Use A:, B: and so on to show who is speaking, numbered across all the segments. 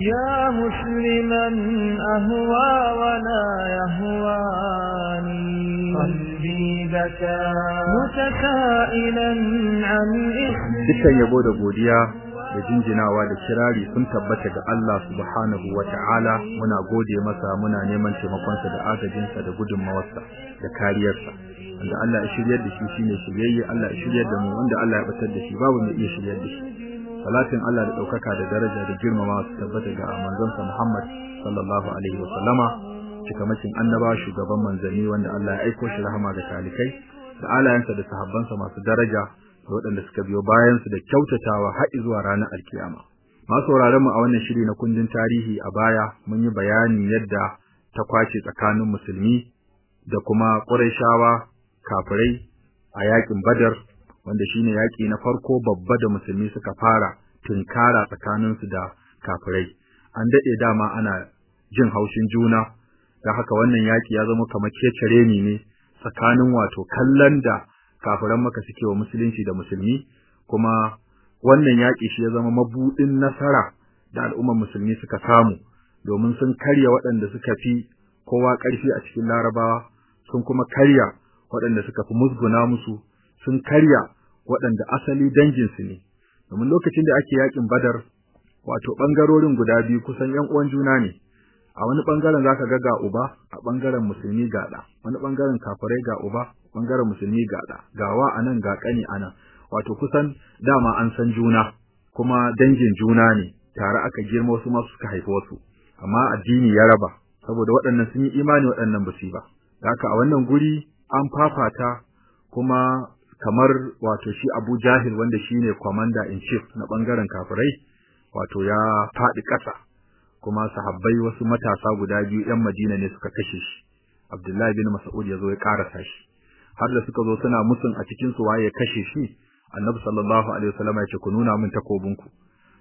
A: يا مسلما أهوى ولا يهواني قلبي بكى متسائلا عن
B: dukkan yabo da godiya da jinjinawa da kirari sun tabbata ga Allah subhanahu wa ta'ala muna gode masa muna neman taimakonsa da agajinsa da gudunmawarsa da kariyarsa wanda Allah ya shiryar da shi shine shiryayye Allah ya shiryar da mu wanda Allah ya batar da shi babu mai iya shiryar da shi salatin Allah da ɗaukaka da daraja da girmama su tabbata ga manzonsa Muhammad sallallahu alaihi wa sallama cikamakin annaba shugaban manzanni wanda Allah ya aiko shi rahama ga talikai da alayansa da sahabbansa masu daraja da waɗanda suka biyo bayan su da kyautatawa har zuwa ranar alkiyama. Masu sauraron mu a wannan shiri na kundin tarihi a baya mun yi bayani yadda ta ƙwace tsakanin musulmi da kuma Qurayshawa kafirai a yaƙin Badar wanda shine yaki na farko babba da musulmi suka fara tunkara tsakaninsu da kafirai. An daɗe dama ana jin haushin juna da haka wannan yaki ya zama kamar kecere ne tsakanin wato kallon da kafiran maka suke wa musulunci da musulmi kuma wannan yaki shi ya zama mabudin nasara da al'ummar musulmi suka samu domin sun karya waɗanda suka fi kowa ƙarfi a cikin larabawa sun kuma karya waɗanda suka fi musguna musu sun karya waɗanda asali danginsu ne. Domin lokacin da ake yaƙin badar wato ɓangarorin guda biyu kusan ‘yan uwan juna ne. A wani ɓangaren za ka ga ga uba a ɓangaren musulmi ga ɗa. Wani ɓangaren kafirai ga uba ɓangaren musulmi ga ɗa. Ga wa a nan ga ƙani a nan. Wato kusan dama an san juna kuma dangin juna ne. Tare aka girma wasu ma suka haifi wasu. Amma addini ya raba saboda waɗannan sun yi imani waɗannan ba su ba. Haka a wannan guri an fafata kuma kamar wato shi Abu Jahil wanda shine commander in chief na ɓangaren kafirai wato ya faɗi ƙasa. Kuma sahabbai wasu matasa guda biyu ƴan Madina ne suka kashe shi. Abdullahi bin Mas'ud ya zo ya karasa shi. Har da suka zo suna musun a cikin su waye kashe shi Annabi sallallahu alaihi wasallam ya ce ku nuna min takobinku.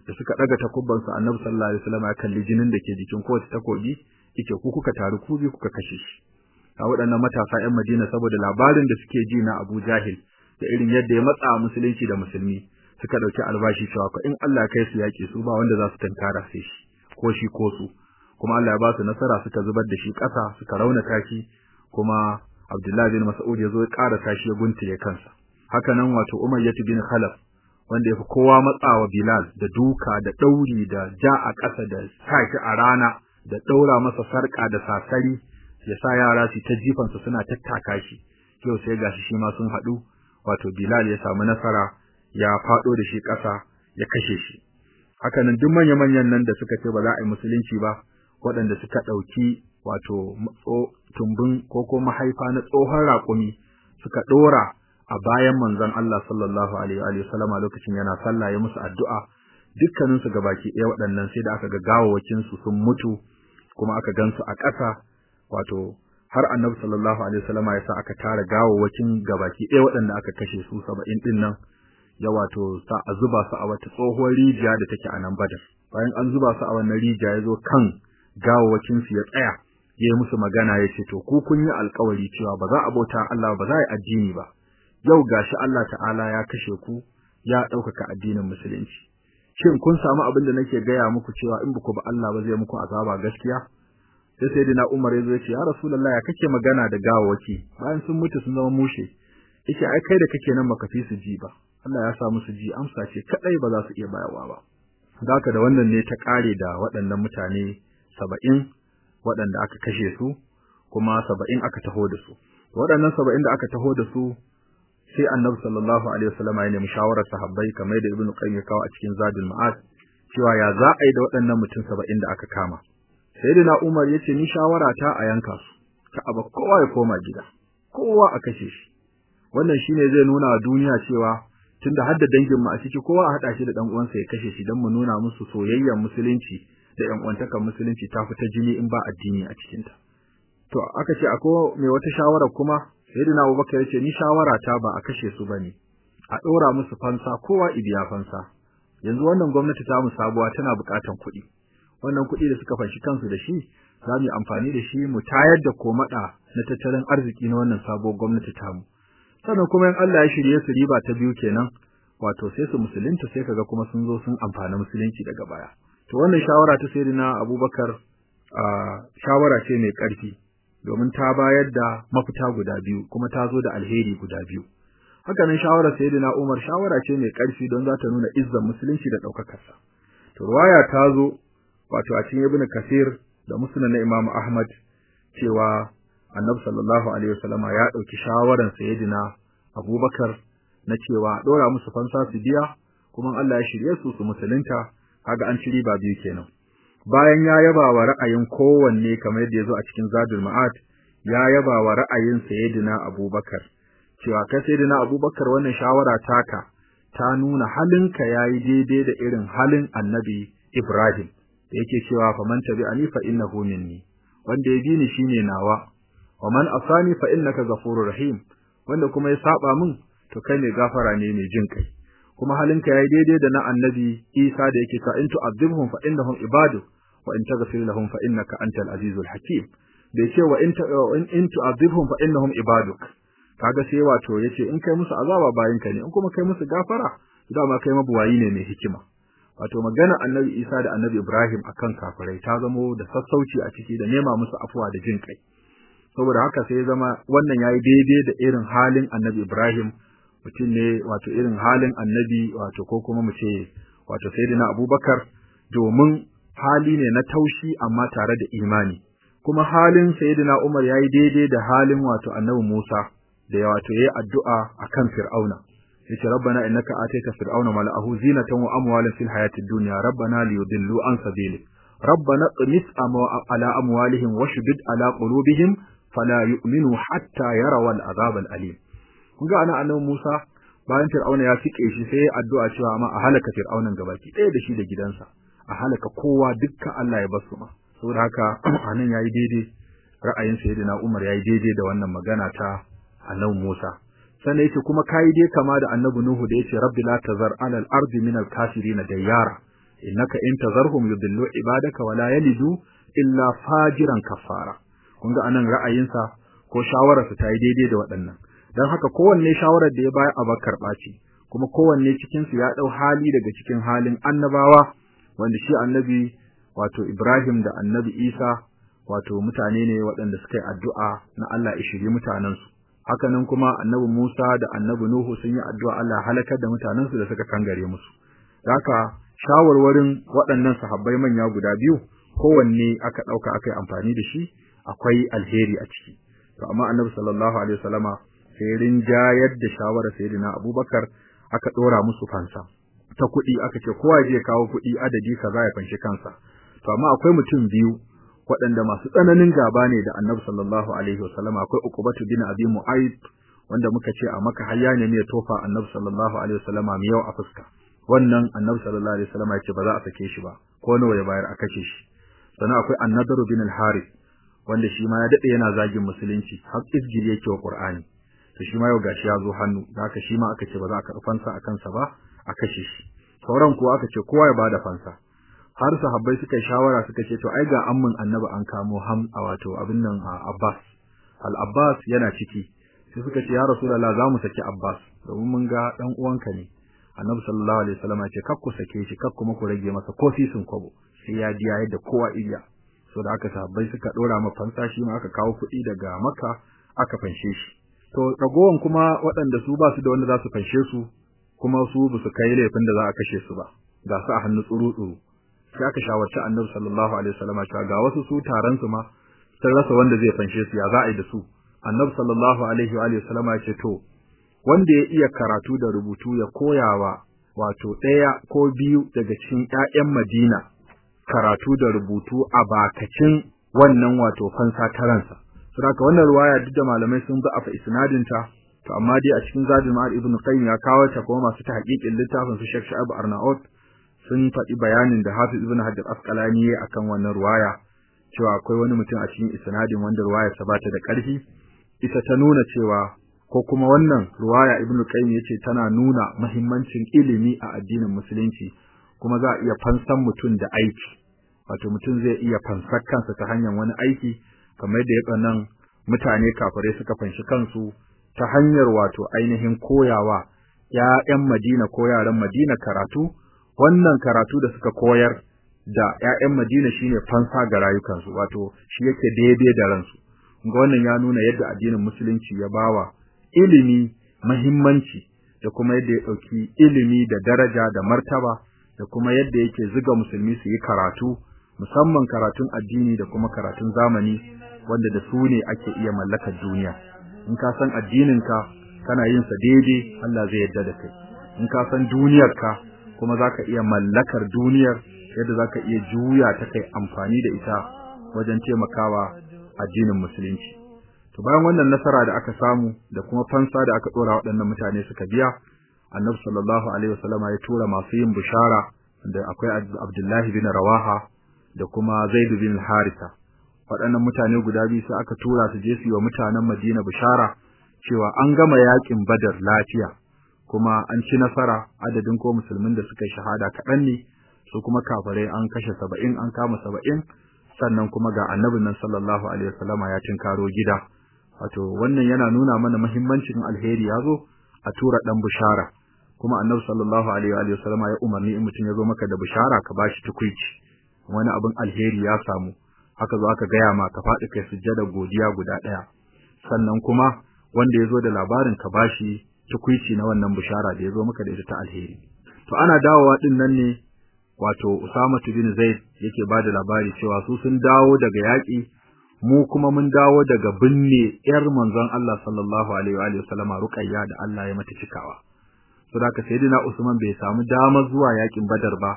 B: Da suka daga takubban su Annabi sallallahu alaihi wasallam ya kalli jinin da ke jikin kowace takobi yake ku kuka taru ku bi kuka kashe shi. A waɗannan matasa ƴan Madina saboda labarin da suke ji na Abu Jahil da irin yadda ya matsa musulunci da musulmi suka ɗauki albashi cewa ko in Allah kai su yaki su ba wanda za su tankara sai shi ko shi ko su. Kuma Allah ya ba su nasara suka zubar da shi ƙasa suka raunata shi kuma Abdullah bin Mas'ud ya zo ya ƙara tashi ya guntule kansa. Haka nan wato Umayyah bin Khalaf wanda ya fi kowa matsawa Bilal da duka da ɗauri da ja a ƙasa da sa shi a rana da ɗaura masa sarƙa da sasari ya sa yara su ta jifansa suna tattaka shi. Yau sai gashi shi ma sun haɗu wato Bilal ya samu nasara ya faɗo da shi ƙasa ya kashe shi. Haka nan duk manya-manyan nan da suka ce ba za a yi musulunci ba waɗanda suka ɗauki wato tumbin ko ko mahaifa na tsohon raƙumi suka ɗora a bayan manzon Allah sallallahu alaihi wa sallama lokacin yana sallah ya musu addu'a. Dukkanin su gabaki ɗaya waɗannan sai da aka ga gawawakin su sun mutu kuma aka gansu a ƙasa wato har annabi sallallahu alaihi wasallama ya sa aka tara gawawwakin gabaki ɗaya waɗanda aka kashe su saba'in ɗin nan ya wato sa a zuba su a wata tsohuwar rijiya da take a nan badar. Bayan an zuba su a wannan rijiya ya zo kan gawawwakin su ya tsaya ya yi musu magana ya ce to ku kun yi alkawari cewa ba za a bauta Allah ba za a yi addini ba. Yau gashi Allah ta'ala ya kashe ku ya ɗaukaka addinin musulunci. Shin kun samu abin da nake gaya muku cewa in ku ba Allah ba zai muku azaba gaskiya? Sai sayyidina Umar ya zo ya ce ya Rasulullahi kake magana da gawawaki bayan sun mutu sun zama mushe. Yace ai kai da kake nan baka fi su ji ba. Allah ya sa musu ji amsa ce kadai ba za su iya bayarwa ba. Haka da wannan ne ta kare da waɗannan mutane 70 waɗanda aka kashe su kuma 70 aka taho da su. Waɗannan 70 da aka taho da su sai Annabi sallallahu alaihi wasallam ya nemi shawarar sahabbai kamar da Ibn Qayyim ya kawo a cikin Zadul Ma'ad cewa ya za a yi da waɗannan mutum 70 da aka kama. Sayyidina Umar ya ce ni shawara ta a yanka su ka aba kowa ya koma gida kowa a kashe shi. Wannan shine zai nuna wa duniya cewa tunda har da dangin mu a ciki kowa a hada shi da dan uwansa ya kashe shi dan mu nuna musu soyayyar musulunci da ƴan uwantakan musulunci ta fita jini in ba addini a cikin ta to aka ce akwai mai wata shawara kuma Sayyidina Abubakar ya ce ni shawara ta ba a kashe su ba ne a dora musu fansa kowa ibiya fansa. Yanzu wannan gwamnati ta mu sabuwa tana bukatan kuɗi. Wannan kuɗi da suka fanshi kansu da shi za mu yi amfani da shi mu tayar da komada na tattalin arziki na wannan sabuwar gwamnati tamu. Sannan kuma in Allah ya shirye su riba ta biyu kenan wato sai su musulunta sai kaga kuma sun zo sun amfani musulunci daga baya. To wannan shawara ta sayyidina Abubakar shawara ce mai ƙarfi domin ta bayar da mafita guda biyu kuma ta zo da alheri guda biyu. Haka nan shawarar sayyidina Umar shawara ce mai ƙarfi don za ta nuna izzan musulunci da ɗaukakarsa. To ruwaya ta zo wato a cikin Ibn Kasir da Musnad na Imam Ahmad cewa Annabi sallallahu alaihi wasallama ya ɗauki shawaran sayyidina Abubakar na cewa dora musu fansa su biya kuma Allah ya shirye su su musulunta kaga an ci riba biyu kenan. Bayan ya yaba wa ra'ayin kowanne kamar yadda ya zo a cikin Zadul Ma'ad ya yaba wa ra'ayin sayyidina Abubakar cewa kai sayyidina Abubakar wannan shawara taka ta nuna halinka yayi daidai da irin halin Annabi Ibrahim. Yake cewa faman tabi'ani fa innahu minni. Wanda ya bi ni shine nawa. Wa man asani fa innaka ghafurur rahim. Wanda kuma ya saba min to kai ne gafara ne mai jin kai. Kuma halinka yayi daidai da na Annabi Isa da yake cewa in tu'adhibhum fa innahum ibadu wa in taghfir lahum fa innaka antal azizul hakim. Bai ce wa in in tu'adhibhum fa innahum ibaduk. Kaga sai wato ya ce in kai musu azaba bayin ka ne in kuma kai musu gafara dama kai mabuwayi ne mai hikima. Wato magana Annabi Isa da Annabi Ibrahim akan kafirai ta zamo da sassauci a ciki da nema musu afuwa da jin kai. Saboda haka sai ya zama wannan yayi daidai da irin halin Annabi Ibrahim mutum ne wato irin halin Annabi wato ko kuma mu ce wato Sayyidina Abubakar domin hali ne na taushi amma tare da imani. Kuma halin Sayyidina Umar yayi daidai da halin wato Annabi Musa da wato yayi addu'a akan Fir'auna. Ya ce rabbana innaka ataita fir'auna mala'ahu zinatan wa amwalan fil hayatid dunya. Rabbana liyudillu an sabilik rabbana qmis ala amwalihim washdud ala qulubihim fala yu'minu hatta yarawu al'azab al'alim kun ga ana annabi Musa bayan fir'auna ya fike shi sai addu'a cewa ma a halaka fir'aunan gabaki ɗaya da shi da gidansa. A halaka kowa dukkan Allah ya ba su ma. Saboda haka a nan yayi daidai. Ra'ayin sayyidina Umar yayi daidai da wannan magana ta annabi Musa. Sannan ya ce kuma kai dai kama da annabi Nuhu da ya ce rabbi la tazar ala al-ardi min al-kafirin dayyara. Innaka in tazarhum yudillu ibadaka wala yalidu illa fajiran kafara. Kun ga a nan ra'ayinsa ko shawararsa ta yi daidai da waɗannan. Dan haka kowanne shawarar da ya bayar a bakar ɓaci kuma kowanne cikin su ya ɗau hali daga cikin halin annabawa wanda shi annabi wato Ibrahim da annabi Isa wato mutane ne waɗanda suka yi addu'a na Allah ya shirye mutanensu. Haka nan kuma annabi Musa da annabi Nuhu sun yi addu'a Allah halakar da mutanensu da suka kangare musu. Haka shawarwarin waɗannan sahabbai manya guda biyu kowanne aka ɗauka aka yi amfani da shi akwai alheri a ciki. To amma annabi sallallahu alaihi wasallama sai rinjayar da shawarar sayyidina Abubakar aka ɗora musu fansa. Ta kuɗi aka ce kowa je kawo kuɗi adadi kaza ya fanshi kansa. To amma akwai mutum biyu waɗanda masu tsananin gaba ne da Annabi sallallahu alaihi wasallam. Akwai Uqbatu bin Abi Mu'ayth wanda muka ce a maka hayya ne ya tofa Annabi sallallahu alaihi wasallam mai yau a fuska. Wannan Annabi sallallahu alaihi wasallam ce ba za a sake shi ba ko nawa ya bayar a kashe shi. Sannan akwai An-Nadr bin al-Harith wanda shi ma ya daɗe yana zagin musulunci har izgili yake wa Qur'ani. To shi ma yau gashi ya zo hannu da haka shi ma aka ce ba za a karɓi fansa a kansa ba a kashe shi. Sauran kuwa aka ce kowa ya ba da fansa. Har sahabbai suka shawara suka ce to ai ga amman annabi an kamo ham a wato abin nan Abbas. Al Abbas yana ciki. Sai suka ce ya rasulullah za mu saki Abbas domin mun ga dan uwanka ne. Annabi sallallahu alaihi wasallam ya ce kar ku sake shi kar kuma ku rage masa ko sisin kwabo. Sai ya biya yadda kowa iya. So da aka sahabbai suka dora ma fansa shi ma aka kawo kuɗi daga Makka aka fanshe shi. To ragowan kuma waɗanda su ba su da wanda za su fanshe su kuma su ba su kai laifin da za a kashe su ba. Ga su a hannu tsuru-tsuru. Sai aka shawarci annabi sallallahu alaihi wasallam cewa ga wasu su taron su ma sun rasa wanda zai fanshe su ya za a yi da su? Annabi sallallahu alaihi wa ya ce to wanda ya iya karatu da rubutu ya koyawa wato ɗaya ko biyu daga cikin ƴaƴan Madina karatu da rubutu a bakacin wannan wato fansa taransa saboda wannan ruwaya duk da malamai sun ba a isnadinta to amma dai a cikin zadul ma'ad ibnu qayyim ya kawo ta kuma masu tahqiqin littafin su Sheikh Sha'ib Arnaut sun faɗi bayanin da Hafiz ibn Hajar Asqalani ya akan wannan ruwaya cewa akwai wani mutum a cikin isnadin wanda ruwaya ta bata da ƙarfi. Ita ta nuna cewa ko kuma wannan ruwaya ibn Qayyim ya ce tana nuna muhimmancin ilimi a addinin musulunci kuma za a iya fansan mutum da aiki. Wato mutum zai iya fansar kansa ta hanyar wani aiki kamar yadda ya nan mutane kafare suka fanshi kansu ta hanyar wato ainihin koyawa ‘ya'yan Madina ko yaran Madina karatu, wannan karatu da suka koyar da ƴaƴan Madina shine fansa ga rayukansu wato shi yake daidai da ransu. Ga wannan ya nuna yadda addinin musulunci ya bawa ilimi muhimmanci da kuma yadda ya ɗauki ilimi da daraja da martaba da kuma yadda yake zuga musulmi su yi karatu musamman karatun addini da kuma karatun zamani wanda da su ne ake iya mallakar duniya. In ka san addininka kana yin sa daidai Allah zai yarda da kai. In ka san duniyarka kuma zaka iya mallakar duniyar yadda zaka iya juya ta kai amfani da ita wajen taimakawa addinin musulunci. To bayan wannan nasara da aka samu da kuma fansa da aka dora waɗannan mutane suka biya annabi sallallahu alaihi wasallama ya tura masu yin bishara da akwai Abdullahi bin Rawaha da kuma Zaid bin Haritha. Waɗannan mutane guda biyu sai aka tura su je su yi wa mutanen Madina bishara cewa an gama yaƙin Badar lafiya. Kuma an ci nasara adadin ko musulmin da suka shahada kaɗan ne su kuma kafirai an kashe saba'in an kama saba'in sannan kuma ga annabin nan sallallahu alaihi wasallama ya tinkaro gida. Wato wannan yana nuna mana muhimmancin alheri ya zo a tura dan bishara. Kuma annabi sallallahu alaihi wasallama ya umarni in mutum ya zo maka da bishara ka bashi tukuici. Wani abin alheri ya samu. Haka zo aka gaya ma ka faɗi kai sujjada godiya guda ɗaya. Sannan kuma wanda ya zo da labarin ka bashi tukuici na wannan bishara da ya zo maka da ita ta alheri. To ana dawowa ɗin nan ne wato Usama bin Zaid yake ba da labari cewa su sun dawo daga yaƙi mu kuma mun dawo daga binne yar manzon Allah sallallahu alaihi wa sallama Ruqayya da Allah ya mata cikawa. Saboda sayyidina Usman bai samu dama zuwa yaƙin Badar ba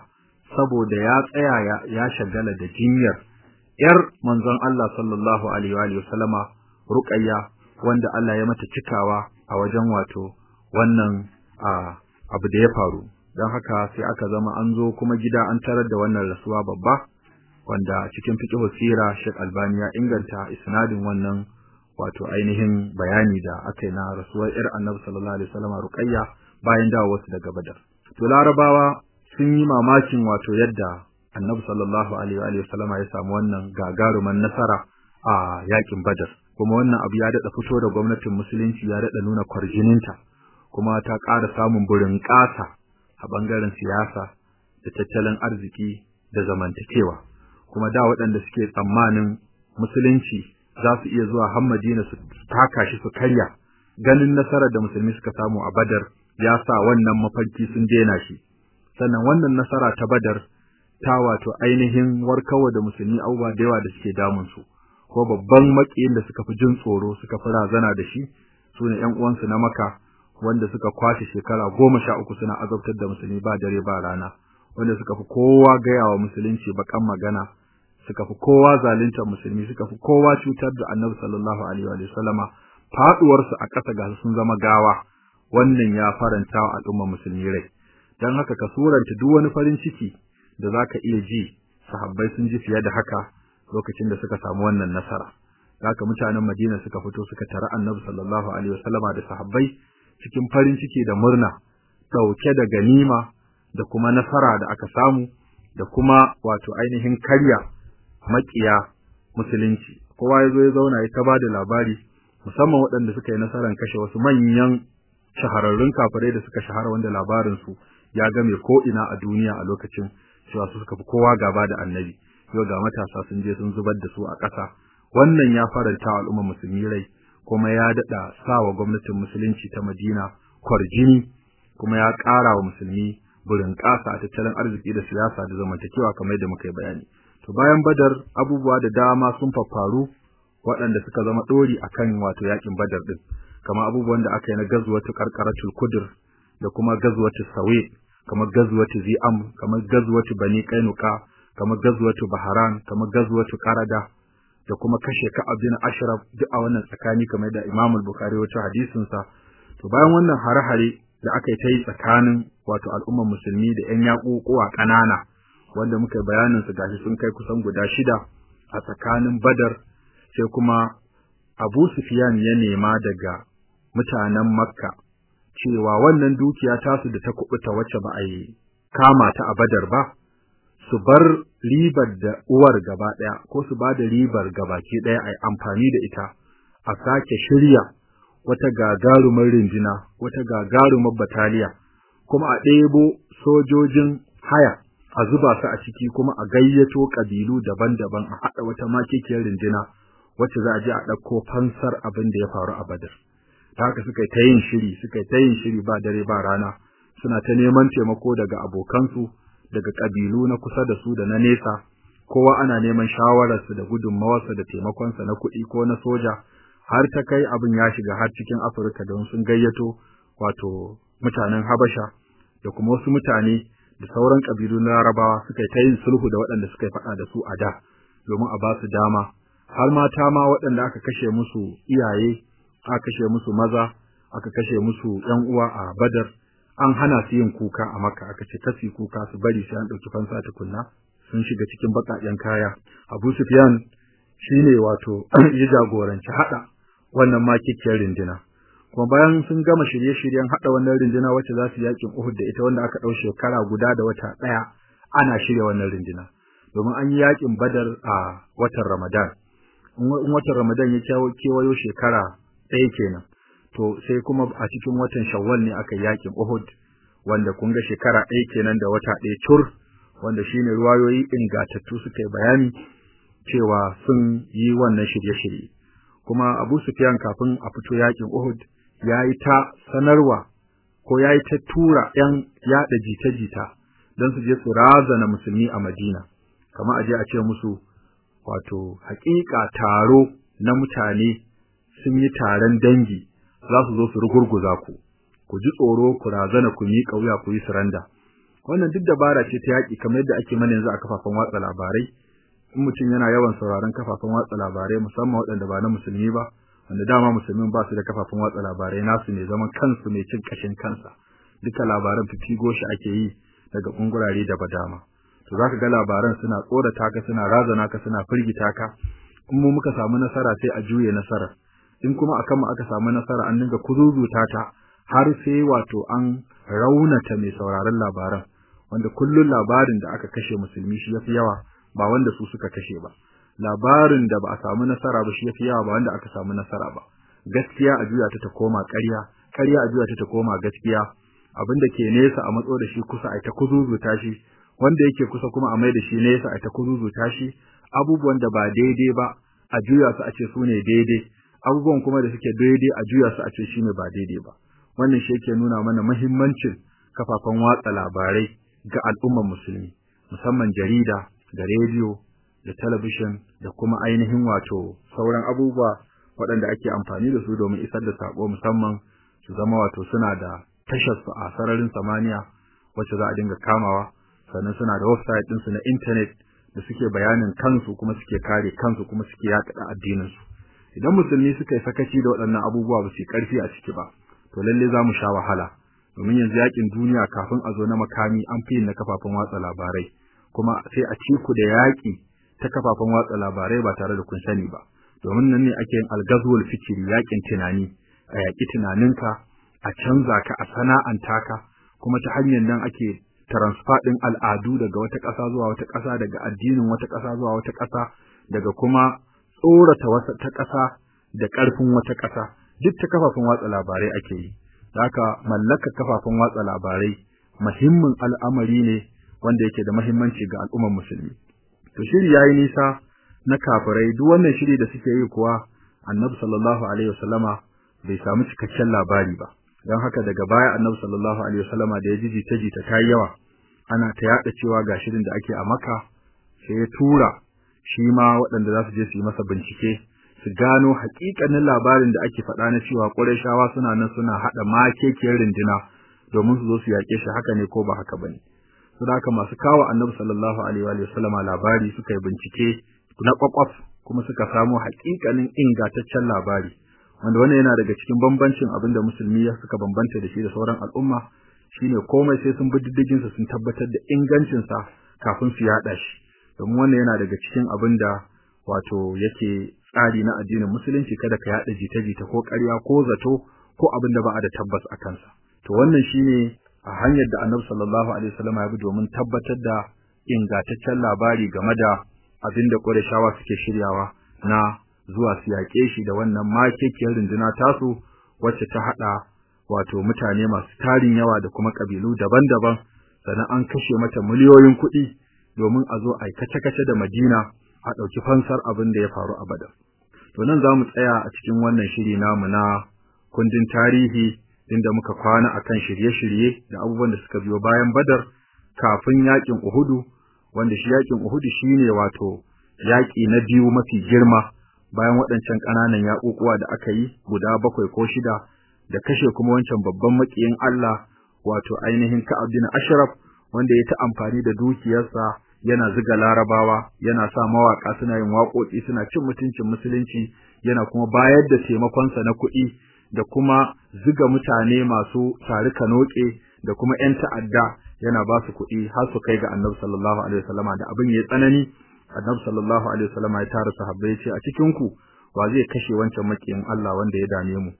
B: saboda ya tsaya ya shagala da jinyar yar manzon Allah sallallahu alaihi wa sallama Ruqayya wanda Allah ya mata cikawa a wajen wato wannan abu da ya faru. Don haka sai aka zama an zo kuma gida an tarar da wannan rasuwa babba wanda cikin fiqh sira Sheikh Albani ya inganta isnadin wannan wato ainihin bayani da aka yi na rasuwar ir Annabi sallallahu alaihi wasallam Ruqayya bayan dawowarsu daga Badar. To Larabawa sun yi mamakin wato yadda Annabi sallallahu alaihi wasallam ya samu wannan gagaruman nasara a yaƙin Badar. Kuma wannan abu ya dada fito da gwamnatin musulunci ya dada nuna kwarjininta. Kuma ta ƙara samun burin ƙasa a ɓangaren siyasa da tattalin arziki da zamantakewa. Kuma da waɗanda suke tsammanin musulunci za su iya zuwa har Madina su taka shi su karya. Ganin nasarar da musulmi suka samu a Badar ya sa wannan mafarki sun daina shi. Sannan wannan nasara ta Badar ta wato ainihin warkarwa da musulmi abubuwa da yawa da suke damun su ko babban makiyin da suka fi jin tsoro suka fi razana da shi su ne ƴan uwansu na Makka wanda suka kwashe shekara goma sha uku suna azabtar da musulmi ba dare ba rana wanda suka fi kowa gaya wa musulunci bakan magana suka fi kowa zalunta musulmi suka fi kowa cutar da annabi sallallahu alaihi wa sallama. Faduwar su a ƙasa ga sun zama gawa. Wannan ya faranta wa al'umma musulmi rai. Dan haka ka suranta duk wani farin ciki da zaka iya ji sahabbai sun ji fiye da haka lokacin da suka samu wannan nasara. Haka mutanen Madina suka fito suka tara annabi sallallahu alaihi wa sallama da sahabbai cikin farin ciki da murna ɗauke da ganima da kuma nasara da aka samu da kuma wato ainihin karya makiya musulunci. Kowa ya zo ya zauna ya taba da labari musamman waɗanda suka yi nasaran kashe wasu manyan shahararrun kafirai da suka shahara wanda labarin su ya game ko ina a duniya a lokacin cewa su suka fi kowa gaba da annabi. Yau ga matasa sun je sun zubar da su a ƙasa. Wannan ya faranta al'ummar musulmi rai. Kuma ya dada sawa gwamnatin musulunci ta Madina kwarjini kuma ya ƙara wa musulmi burin ƙasa a tattalin arziki da siyasa da zamantakewa kamar da muka yi bayani. To bayan Badar abubuwa da dama sun faru waɗanda suka zama dori akan wato yaƙin Badar din kamar abubuwan da aka yi na gazwatu qarqaratul kudur da kuma gazwatu sawi kamar gazwatu zi'am kamar gazwatu bani kainuka kamar gazwatu baharan kamar gazwatu qarada da kuma kashe Ka'ab bin Ashraf duk a wannan tsakani kamar da Imam al-Bukhari wato hadisin sa to bayan wannan hare-hare da aka yi ta yi tsakanin wato al'ummar musulmi da ƴan yaƙuƙuwa ƙanana wanda muka bayanin su gashi sun kai kusan guda shida a tsakanin Badar sai kuma Abu Sufyan ya nema daga mutanen Makka cewa wannan dukiya tasu da ta kubuta wacce ba a yi kama ta a Badar ba su bar ribar da uwar gaba ɗaya ko su ba da ribar gabaki ɗaya a amfani da ita a sake shirya wata gagarumar rinjina wata gagarumar bataliya kuma a ɗebo sojojin haya a zuba su a ciki kuma a gayyato kabilu daban-daban a haɗa wata makekiyar rindina wacce za a je a ɗauko fansar abin da ya faru a Badar. Ta haka suka yi ta yin shiri, suka yi ta yin shiri ba dare ba rana, suna ta neman taimako daga abokansu, daga kabilu na kusa da su da na nesa, kowa ana neman shawararsu da gudunmawarsa da taimakonsa na kuɗi ko na soja, har ta kai abin ya shiga har cikin Afirka don sun gayyato wato mutanen Habasha da kuma wasu mutane da sauran kabilu na Larabawa suka yi ta yin sulhu da waɗanda suka faɗa da su a da domin a ba su dama. Har mata ma waɗanda aka kashe musu iyaye aka kashe musu maza aka kashe musu ƴan uwa a Badar. An hana su yin kuka a Makka aka ce kasi kuka su bari sai an ɗauki fansa tukunna sun shiga cikin baƙaƙen kaya. Abu Sufyan shine wato ya jagoranci haɗa wannan makikiyar rindina. Kuma bayan sun gama shirye-shiryen haɗa wannan rindina wacce za su yaƙin Uhud da ita wanda aka ɗau shekara guda da wata ɗaya ana shirya wannan rindina. Domin an yi yaƙin Badar a watan Ramadan. In watan Ramadan ya kewayo shekara ɗaya kenan. To sai kuma a cikin watan Shawwal ne aka yaƙin Uhud wanda kun ga shekara ɗaya kenan da wata ɗaya tur wanda shine ruwayoyi ingatattu suka yi bayani cewa sun yi wannan shirye-shirye. Kuma Abu Sufyan kafin a fito yaƙin Uhud yayi ta sanarwa ko yayi ta tura ‘yan yaɗa jita-jita don su je su razana musulmi a Madina, kama aje a ce musu, wato, haƙiƙa taro na mutane sun yi taron dangi za su zo su rugurguza ku, ku ji tsoro ku razana ku yi ƙauya ku yi suranda. Wannan duk dabara ce ta yaƙi kamar yadda ake mana yanzu a kafafen watsa labarai, in mutum yana yawan sauraron kafafen watsa labarai musamman waɗanda ba na musulmi ba, wanda dama musulmin ba su da kafafen watsa labarai nasu ne zaman kansu mai cin kashin kansa. Duka labaran fifigo shi ake yi daga ungurare da badama to zaka ga labaran suna tsorata ka suna razana ka suna firgita ka. In mu muka samu nasara sai a juye nasarar. In kuma akan mu aka samu nasara an dinga kuzuzuta ta har sai wato an raunata mai sauraron labaran wanda kullun labarin da aka kashe musulmi shi yafi yawa ba wanda su suka kashe ba. Labarin da ba a samu nasara ba shi yafi yawa ba wanda aka samu nasara ba. Gaskiya a juya ta ta koma ƙarya ƙarya a juya ta ta koma gaskiya. Abin da ke nesa a matso da shi kusa a ta kuzuzuta shi wanda yake kusa kuma a mai da shi nesa a ta kuzuzuta shi abubuwan da ba daidai ba a juya su a ce su ne daidai. Abubuwan kuma da suke daidai a juya su a ce shi ne ba daidai ba. Wannan shi yake nuna mana muhimmancin kafafen watsa labarai ga al'ummar musulmi musamman jarida da rediyo da talabishin da kuma ainihin wato sauran abubuwa waɗanda ake amfani da su domin isar da sako musamman su zama wato suna da tashar su a sararin samaniya wacce za a dinga kamawa. Sannan suna da website ɗinsu na intanet da suke bayanin kansu kuma suke kare kansu kuma suke yaɗa addinin su. Idan musulmi suka yi sakaci da waɗannan abubuwa ba su yi ƙarfi a ciki ba to lalle za mu sha wahala. Domin yanzu yaƙin duniya kafin a zo na makami an fi na kafafen watsa labarai. Kuma sai a ci ku da yaƙi ta kafafen watsa labarai ba tare da kun sani ba. Domin nan ne ake yin algazwul fikiri yaƙin tunani. A yaƙi tunaninka a canza ka a sana'anta ka. Kuma ta hanyar nan ake transfer ɗin al'adu daga wata ƙasa zuwa wata ƙasa daga addinin wata ƙasa zuwa wata ƙasa daga kuma tsorata wata ta ƙasa da ƙarfin wata ƙasa. Duk ta kafafen watsa labarai ake yi. Haka mallaka kafafen watsa labarai muhimmin al'amari ne wanda yake da muhimmanci ga al'ummar musulmi. To shiri yayi nisa na kafirai. Duk wannan shiri da suke yi kuwa annabi sallallahu alaihi wasallama bai samu cikakken labari ba. Don haka daga baya annabi sallallahu alaihi wasallama da ya ji jita jita ta yawa ana ta yada cewa ga shirin da ake a maka sai ya tura shi ma waɗanda za su je su yi masa bincike su gano haƙiƙanin labarin da ake faɗa na cewa Qurayshawa suna nan suna haɗa makekiyar rinduna domin su zo su yaƙe shi haka ne ko ba haka ba ne haka masu kawo annabi sallallahu alaihi wa sallama labari suka yi bincike na kwakwaf kuma suka samu haƙiƙanin ingantaccen labari wanda wannan yana daga cikin bambancin abin da musulmi ya suka bambanta da shi da sauran al'umma shine komai sai sun bi diddigin sa sun tabbatar da ingancin sa kafin su yada shi. Domin wannan yana daga cikin abin da wato yake tsari na addinin musulunci kada ka yada jita-jita ko ƙarya ko zato ko abin da ba a da tabbas a kansa. To wannan shine a hanyar da Annabi sallallahu alaihi wasallam ya bi domin tabbatar da ingantaccen labari game da abin da Qurayshawa suke shiryawa na zuwa su yaƙe shi da wannan makekiyar runduna tasu wacce ta haɗa wato mutane masu tarin yawa da kuma ƙabilu daban-daban. Sannan an kashe mata miliyoyin kuɗi domin a zo a kace-kace da Madina a ɗauki fansar abin da ya faru a Badar. To nan za mu tsaya a cikin wannan shiri namu na kundin tarihi inda muka kwana akan shirye-shirye da abubuwan da suka biyo bayan Badar kafin yaƙin Uhudu wanda shi yaƙin Uhudu shine wato yaki na biyu mafi girma bayan waɗancan ƙananan yaƙuƙuwa da aka yi guda bakwai ko shida da kashe kuma wancan babban maƙiyin Allah wato ainihin Ka'ab bin Ashraf wanda ya ta amfani da dukiyarsa yana ziga Larabawa yana sa mawaka suna yin waƙoƙi suna cin mutuncin musulunci yana kuma bayar da taimakonsa na kuɗi da kuma ziga mutane masu tari kanoke da kuma ƴan ta'adda yana ba su kuɗi har su kai ga Annabi sallallahu alaihi wasallama. Da abin ya tsanani Annabi sallallahu alaihi wasallama ya tara sahabbai ya ce a cikin ku wa zai kashe wancan makiyin Allah wanda ya dame mu?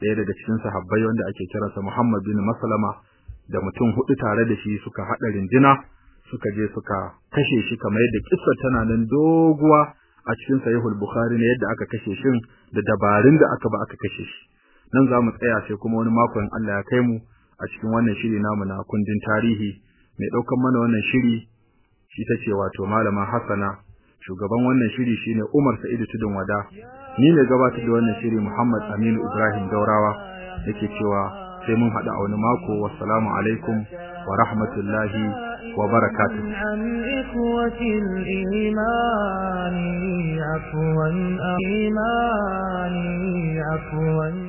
B: Ɗaya daga cikin sahabbai wanda ake kiransa Muhammad bin Maslama da mutum huɗu tare da shi suka haɗa rinjina suka je suka kashe shi kamar yadda kissa tana nan doguwa a cikin sahihul bukhari ne yadda aka kashe shin da dabarun da aka ba aka kashe shi. Nan za mu tsaya sai kuma wani makon Allah ya kai mu a cikin wannan shiri namu na kundin tarihi. Mai ɗaukan mana wannan shiri shi ta ce wato malama Hassana shugaban wannan shiri shine Umar Sa'idu Tudun Wada. Ni ne gabatar da wannan shiri Muhammad Aminu Ibrahim Daurawa yake cewa sai mun haɗu a wani mako. Wassalamu alaikum wa rahmatullahi wa barakatuh
A: عن إخوة الإيمان عفوا إيماني عفوا